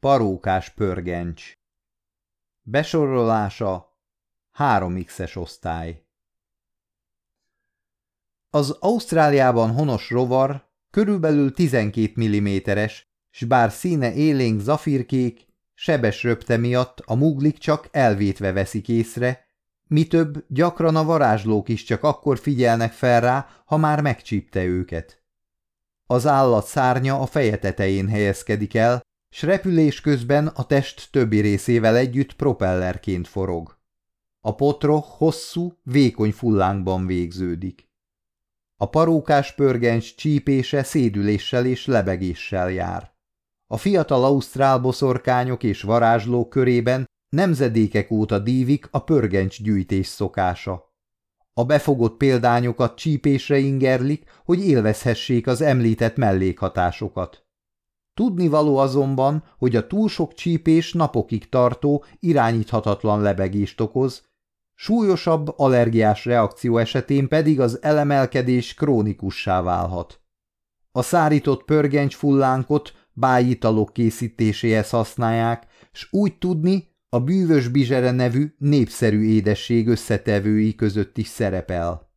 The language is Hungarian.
Parókás pörgencs Besorolása 3x-es osztály Az Ausztráliában honos rovar körülbelül 12 mm-es, s bár színe élénk zafírkék, sebes röpte miatt a muglik csak elvétve veszik észre, mi több, gyakran a varázslók is csak akkor figyelnek fel rá, ha már megcsípte őket. Az állat szárnya a feje tetején helyezkedik el, s repülés közben a test többi részével együtt propellerként forog. A potroh hosszú, vékony fullánkban végződik. A parókás pörgens csípése szédüléssel és lebegéssel jár. A fiatal ausztrál boszorkányok és varázslók körében nemzedékek óta dívik a pörgencs gyűjtés szokása. A befogott példányokat csípésre ingerlik, hogy élvezhessék az említett mellékhatásokat. Tudnivaló azonban, hogy a túl sok csípés napokig tartó, irányíthatatlan lebegést okoz, súlyosabb allergiás reakció esetén pedig az elemelkedés krónikussá válhat. A szárított pörgencs fullánkot bájitalok készítéséhez használják, s úgy tudni, a bűvös bizsere nevű népszerű édesség összetevői között is szerepel.